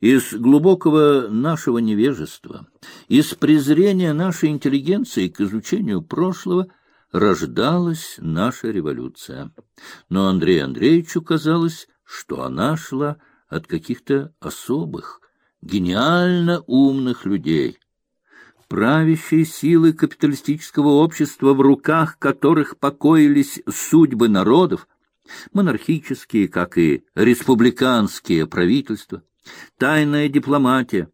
Из глубокого нашего невежества, из презрения нашей интеллигенции к изучению прошлого рождалась наша революция. Но Андрею Андреевичу казалось, что она шла от каких-то особых, гениально умных людей. Правящие силы капиталистического общества, в руках которых покоились судьбы народов, монархические, как и республиканские правительства, тайная дипломатия,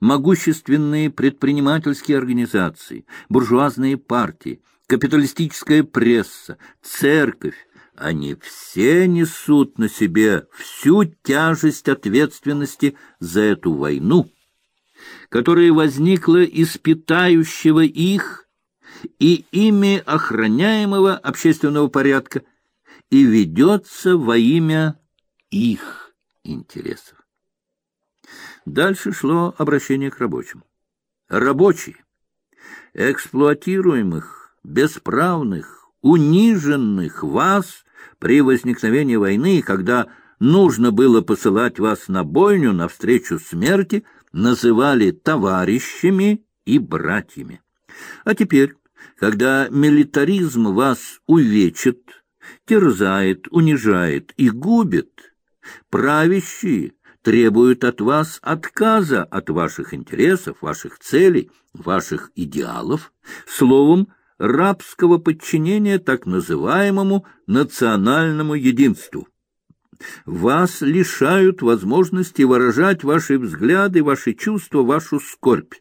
могущественные предпринимательские организации, буржуазные партии, капиталистическая пресса, церковь, они все несут на себе всю тяжесть ответственности за эту войну, которая возникла из питающего их и ими охраняемого общественного порядка и ведется во имя их интересов. Дальше шло обращение к рабочим. Рабочие, эксплуатируемых, бесправных, униженных вас при возникновении войны, когда нужно было посылать вас на бойню навстречу смерти, называли товарищами и братьями. А теперь, когда милитаризм вас увечит, терзает, унижает и губит, правящие требуют от вас отказа от ваших интересов, ваших целей, ваших идеалов, словом, рабского подчинения так называемому национальному единству. Вас лишают возможности выражать ваши взгляды, ваши чувства, вашу скорбь.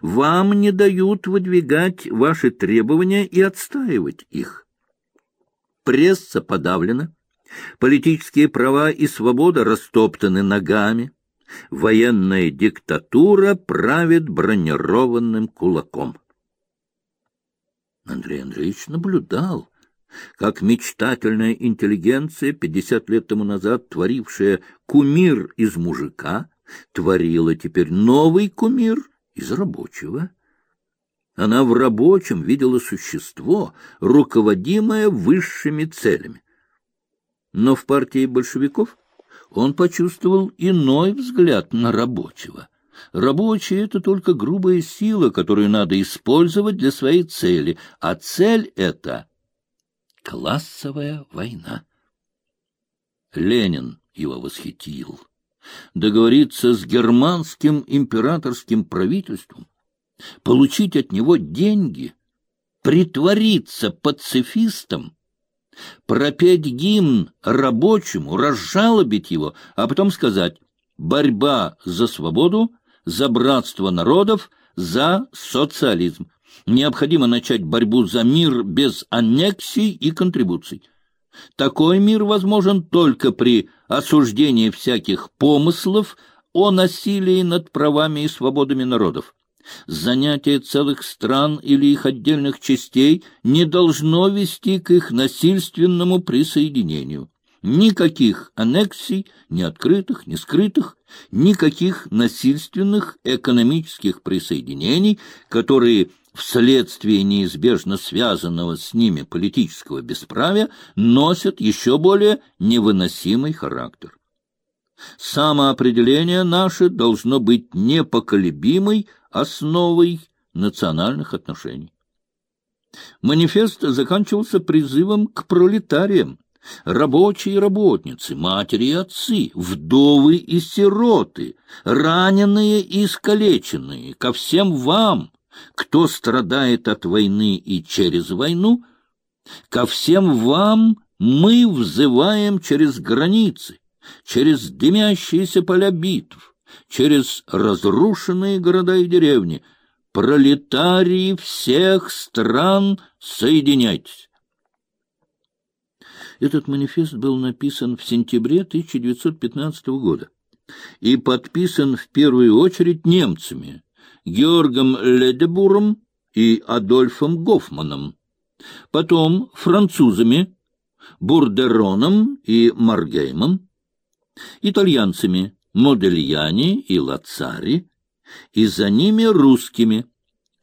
Вам не дают выдвигать ваши требования и отстаивать их. Пресса подавлена, политические права и свобода растоптаны ногами, военная диктатура правит бронированным кулаком. Андрей Андреевич наблюдал, как мечтательная интеллигенция, пятьдесят лет тому назад творившая кумир из мужика, творила теперь новый кумир из рабочего. Она в рабочем видела существо, руководимое высшими целями. Но в партии большевиков он почувствовал иной взгляд на рабочего. Рабочий — это только грубая сила, которую надо использовать для своей цели, а цель — это классовая война. Ленин его восхитил. Договориться с германским императорским правительством, получить от него деньги, притвориться пацифистом, пропеть гимн рабочему, разжалобить его, а потом сказать «борьба за свободу за братство народов, за социализм. Необходимо начать борьбу за мир без аннексий и контрибуций. Такой мир возможен только при осуждении всяких помыслов о насилии над правами и свободами народов. Занятие целых стран или их отдельных частей не должно вести к их насильственному присоединению. Никаких аннексий, ни открытых, ни скрытых, никаких насильственных экономических присоединений, которые вследствие неизбежно связанного с ними политического бесправия носят еще более невыносимый характер. Самоопределение наше должно быть непоколебимой основой национальных отношений. Манифест заканчивался призывом к пролетариям, рабочие и работницы, матери и отцы, вдовы и сироты, раненые и искалеченные, ко всем вам, кто страдает от войны и через войну, ко всем вам мы взываем через границы, через дымящиеся поля битв, через разрушенные города и деревни, пролетарии всех стран, соединяйтесь. Этот манифест был написан в сентябре 1915 года и подписан в первую очередь немцами Георгом Ледебуром и Адольфом Гофманом, потом французами Бурдероном и Маргеймом, итальянцами Модельяни и Лацари, и за ними русскими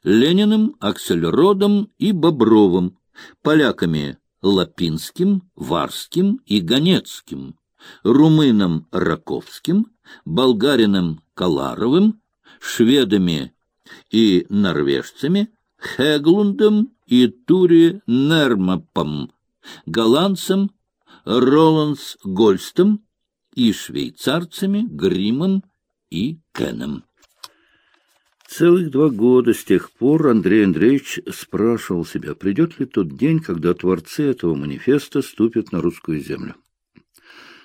Лениным, Аксельродом и Бобровым, поляками Лапинским, Варским и Ганецким, румыном Раковским, болгарином Каларовым, шведами и норвежцами, Хеглундом и Тури Нермапом, голландцем Роланс Гольстом и швейцарцами Гримом и Кеном. Целых два года с тех пор Андрей Андреевич спрашивал себя, придет ли тот день, когда творцы этого манифеста ступят на русскую землю.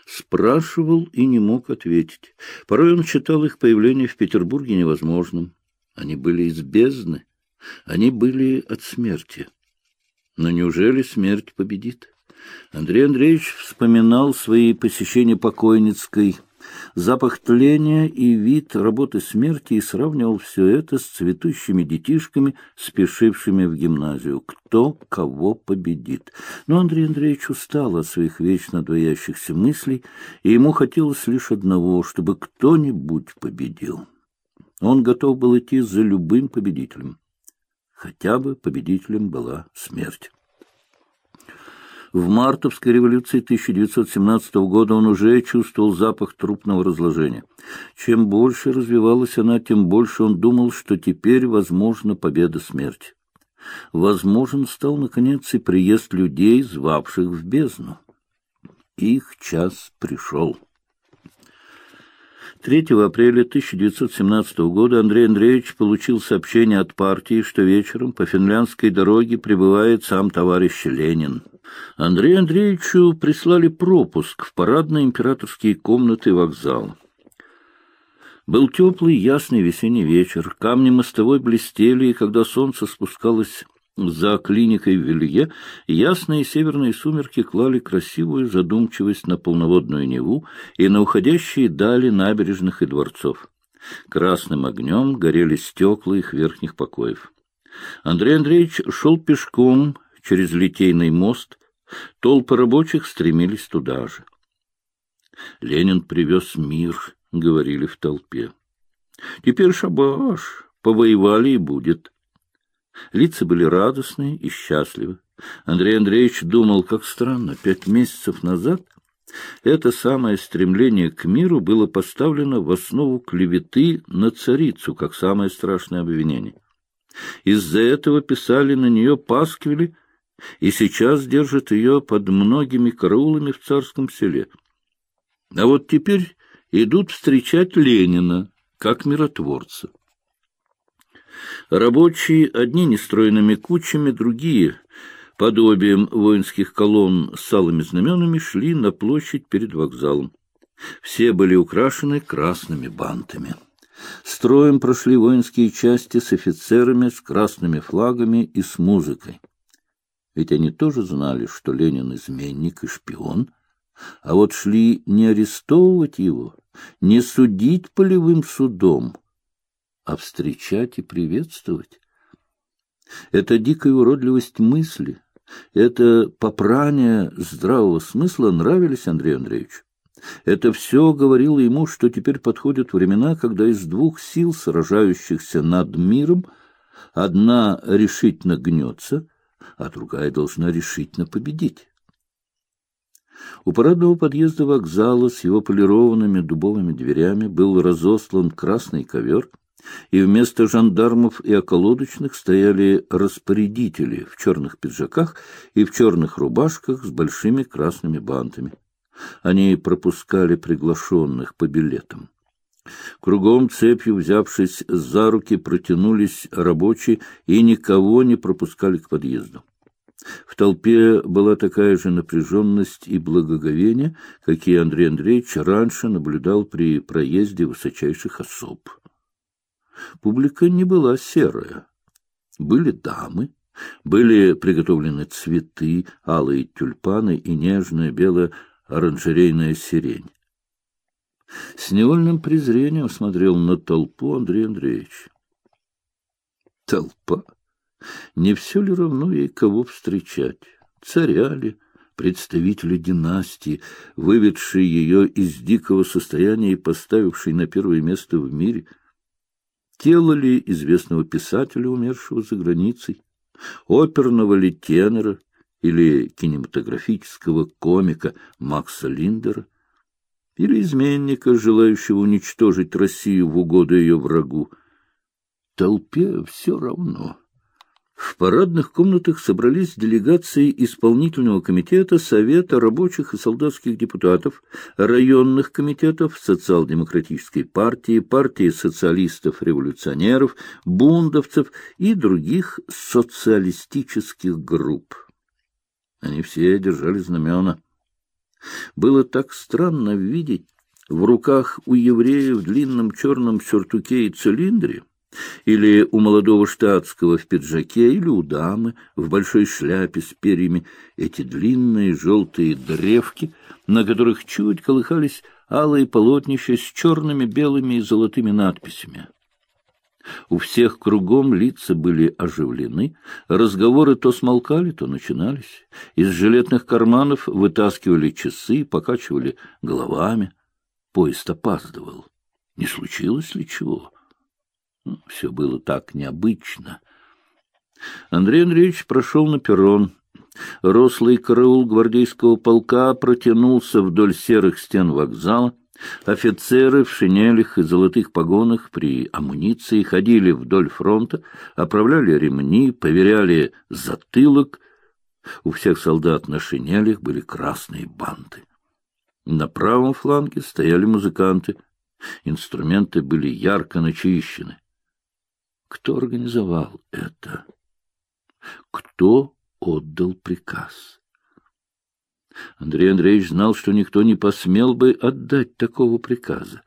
Спрашивал и не мог ответить. Порой он считал их появление в Петербурге невозможным. Они были из бездны, они были от смерти. Но неужели смерть победит? Андрей Андреевич вспоминал свои посещения покойницкой запах тления и вид работы смерти и сравнивал все это с цветущими детишками, спешившими в гимназию. Кто кого победит? Но Андрей Андреевич устал от своих вечно двоящихся мыслей, и ему хотелось лишь одного, чтобы кто-нибудь победил. Он готов был идти за любым победителем. Хотя бы победителем была смерть. В мартовской революции 1917 года он уже чувствовал запах трупного разложения. Чем больше развивалась она, тем больше он думал, что теперь возможна победа смерти. Возможен стал, наконец, и приезд людей, звавших в бездну. Их час пришел. 3 апреля 1917 года Андрей Андреевич получил сообщение от партии, что вечером по финляндской дороге прибывает сам товарищ Ленин. Андрею Андреевичу прислали пропуск в парадные императорские комнаты вокзала. Был теплый, ясный весенний вечер. Камни мостовой блестели, и когда солнце спускалось за клиникой Вилье ясные северные сумерки клали красивую задумчивость на полноводную Неву и на уходящие дали набережных и дворцов. Красным огнем горели стекла их верхних покоев. Андрей Андреевич шел пешком через Литейный мост, толпы рабочих стремились туда же. Ленин привез мир, говорили в толпе. Теперь шабаш, повоевали и будет. Лица были радостные и счастливы. Андрей Андреевич думал, как странно, пять месяцев назад это самое стремление к миру было поставлено в основу клеветы на царицу, как самое страшное обвинение. Из-за этого писали на нее пасквили, и сейчас держат ее под многими караулами в царском селе. А вот теперь идут встречать Ленина как миротворца. Рабочие, одни нестроенными кучами, другие, подобием воинских колонн с алыми знаменами, шли на площадь перед вокзалом. Все были украшены красными бантами. Строем прошли воинские части с офицерами, с красными флагами и с музыкой. Ведь они тоже знали, что Ленин изменник и шпион, а вот шли не арестовывать его, не судить полевым судом, а встречать и приветствовать. Это дикая уродливость мысли, это попрание здравого смысла нравились Андрею Андреевичу. Это все говорило ему, что теперь подходят времена, когда из двух сил, сражающихся над миром, одна решительно гнется, а другая должна решительно победить. У парадного подъезда вокзала с его полированными дубовыми дверями был разослан красный ковер — и вместо жандармов и околодочных стояли распорядители в черных пиджаках и в черных рубашках с большими красными бантами. Они пропускали приглашенных по билетам. Кругом цепью, взявшись за руки, протянулись рабочие и никого не пропускали к подъезду. В толпе была такая же напряженность и благоговение, какие Андрей Андреевич раньше наблюдал при проезде высочайших особ. Публика не была серая. Были дамы, были приготовлены цветы, алые тюльпаны и нежная белая оранжерейная сирень. С невольным презрением смотрел на толпу Андрей Андреевич. Толпа? Не все ли равно ей кого встречать? Царя ли? представители династии, выведшие ее из дикого состояния и поставившие на первое место в мире — Тело ли известного писателя, умершего за границей, оперного ли тенора или кинематографического комика Макса Линдера, или изменника, желающего уничтожить Россию в угоду ее врагу. Толпе все равно. В парадных комнатах собрались делегации исполнительного комитета Совета рабочих и солдатских депутатов, районных комитетов социал-демократической партии, партии социалистов-революционеров, бундовцев и других социалистических групп. Они все держали знамена. Было так странно видеть в руках у еврея в длинном черном сюртуке и цилиндре, или у молодого штатского в пиджаке, или у дамы в большой шляпе с перьями эти длинные желтые древки, на которых чуть колыхались алые полотнища с черными, белыми и золотыми надписями. У всех кругом лица были оживлены, разговоры то смолкали, то начинались. Из жилетных карманов вытаскивали часы, покачивали головами. Поезд опаздывал. Не случилось ли чего? Ну, Все было так необычно. Андрей Андреевич прошел на перрон. Рослый караул гвардейского полка протянулся вдоль серых стен вокзала. Офицеры в шинелях и золотых погонах при амуниции ходили вдоль фронта, оправляли ремни, поверяли затылок. У всех солдат на шинелях были красные банты. На правом фланге стояли музыканты. Инструменты были ярко начищены. Кто организовал это? Кто отдал приказ? Андрей Андреевич знал, что никто не посмел бы отдать такого приказа.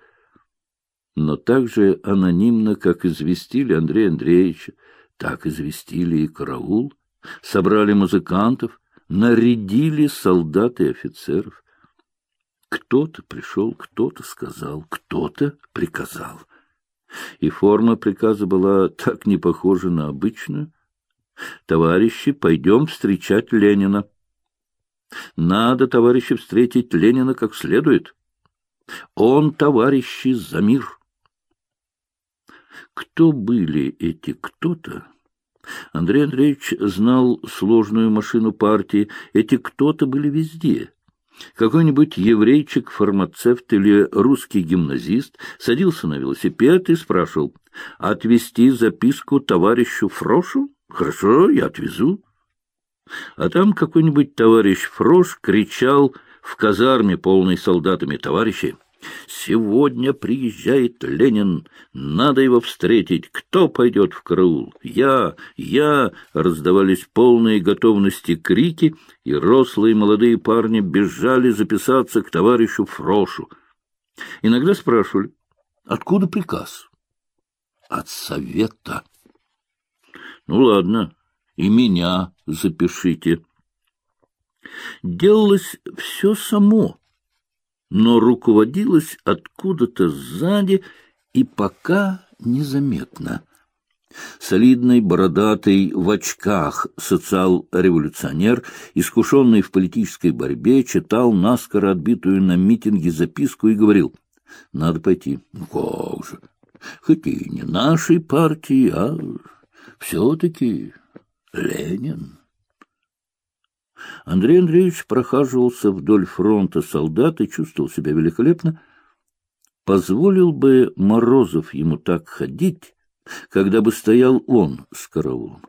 Но так же анонимно, как известили Андрея Андреевича, так известили и караул, собрали музыкантов, нарядили солдат и офицеров. Кто-то пришел, кто-то сказал, кто-то приказал. И форма приказа была так не похожа на обычную. «Товарищи, пойдем встречать Ленина». Надо, товарищи, встретить Ленина как следует. Он, товарищи, за мир. Кто были эти кто-то? Андрей Андреевич знал сложную машину партии. Эти кто-то были везде. Какой-нибудь еврейчик-фармацевт или русский гимназист садился на велосипед и спрашивал, «Отвезти записку товарищу Фрошу? Хорошо, я отвезу». А там какой-нибудь товарищ Фрош кричал в казарме, полной солдатами, «Товарищи, сегодня приезжает Ленин, надо его встретить, кто пойдет в караул? Я, я!» Раздавались полные готовности крики, и рослые молодые парни бежали записаться к товарищу Фрошу. Иногда спрашивали, откуда приказ? От совета. Ну, ладно, и меня запишите. Делалось все само, но руководилось откуда-то сзади и пока незаметно. Солидный, бородатый, в очках социал-революционер, искушенный в политической борьбе, читал наскоро отбитую на митинге записку и говорил, «Надо пойти». «Ну как же, хоть и не нашей партии, а все-таки Ленин. Андрей Андреевич прохаживался вдоль фронта солдат и чувствовал себя великолепно. Позволил бы Морозов ему так ходить, когда бы стоял он с караулом.